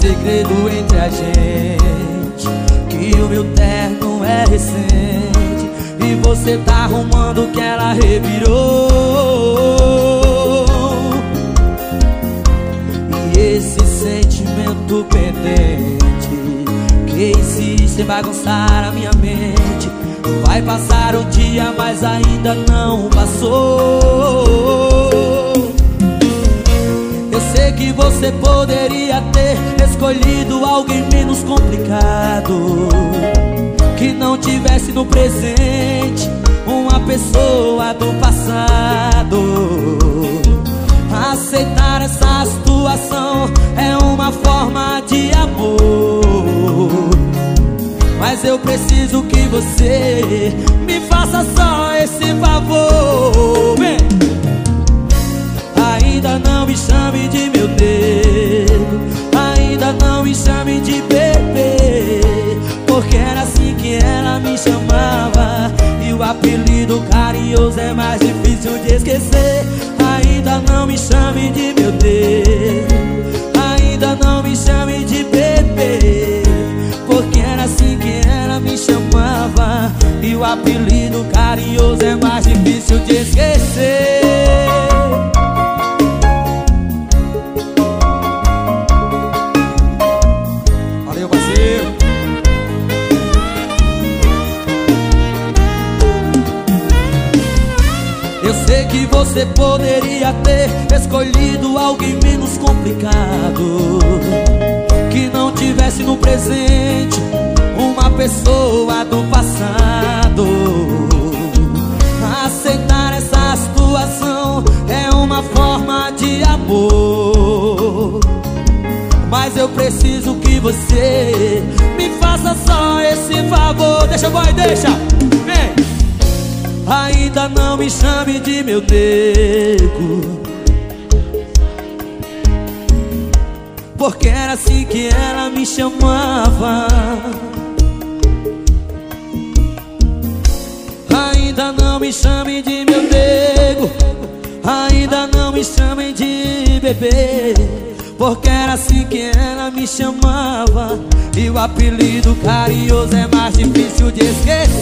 segredo entre a gente Que o meu terno é recente E você tá arrumando que ela revirou. E esse sentimento pendente Que insiste em bagunçar a minha mente Vai passar o dia, mas ainda não passou. Eu sei que você poderia escolhido alguém menos complicado Que não tivesse no presente uma pessoa do passado. Aceitar essa situação é uma forma de amor. Mas eu preciso que você me faça só esse favor apelido carinhoso é mais difícil de esquecer. Ainda não me chame de meu Deus. Ainda não me chame de bebê. Porque era assim que ela me chamava. E o apelido carinhoso é mais difícil de esquecer que você poderia ter escolhido alguém menos complicado. Que não tivesse no presente uma pessoa do passado. Aceitar essa situação é uma forma de amor. Mas eu preciso que você me faça só esse favor. Deixa, boy, deixa, Ainda não me chame de meu nego. Porque era assim que ela me chamava. Ainda não me chame de meu nego. Ainda não me chame de bebê. Porque era assim que ela me chamava. E o apelido carinhoso é mais difícil de esquecer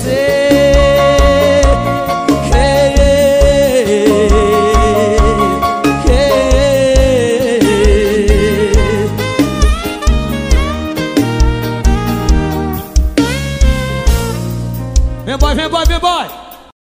Vem boy, vem boy, vem boy